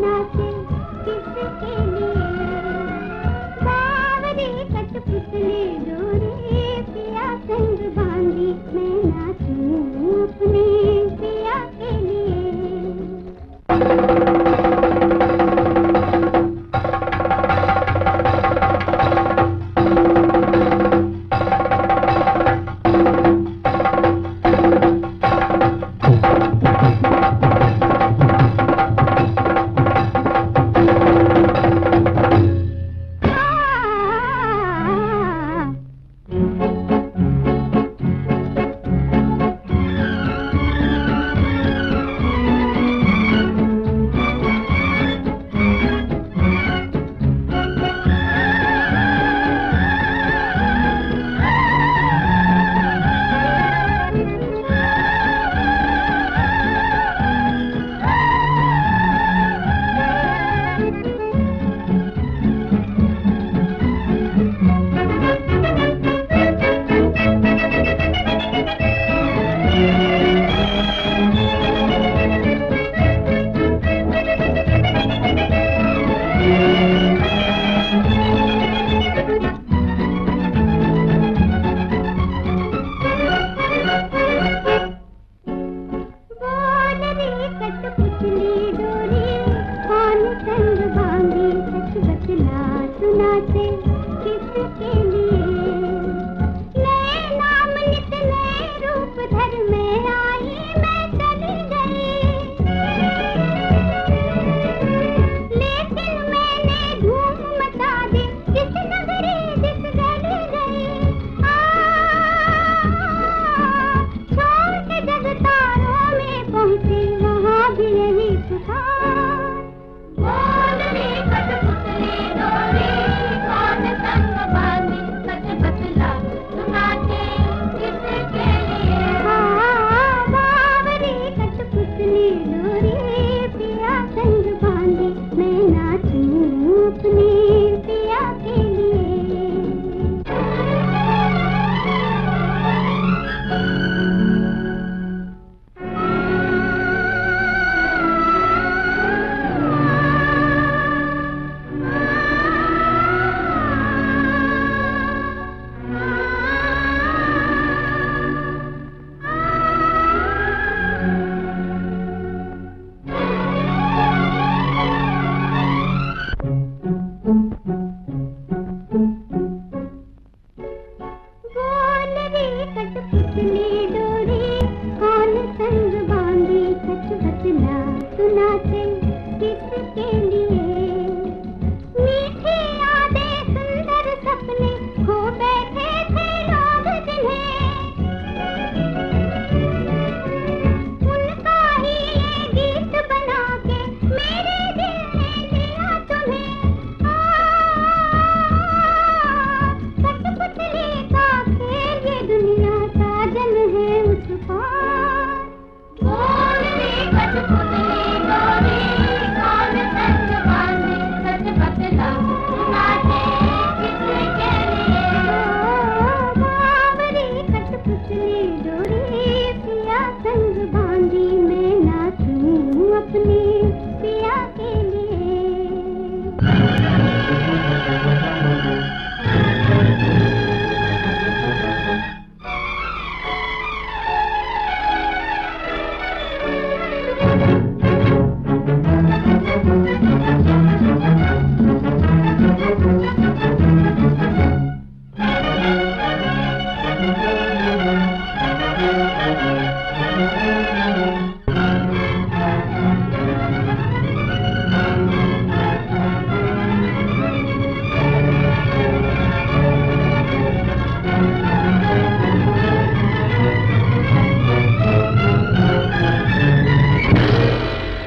नाचे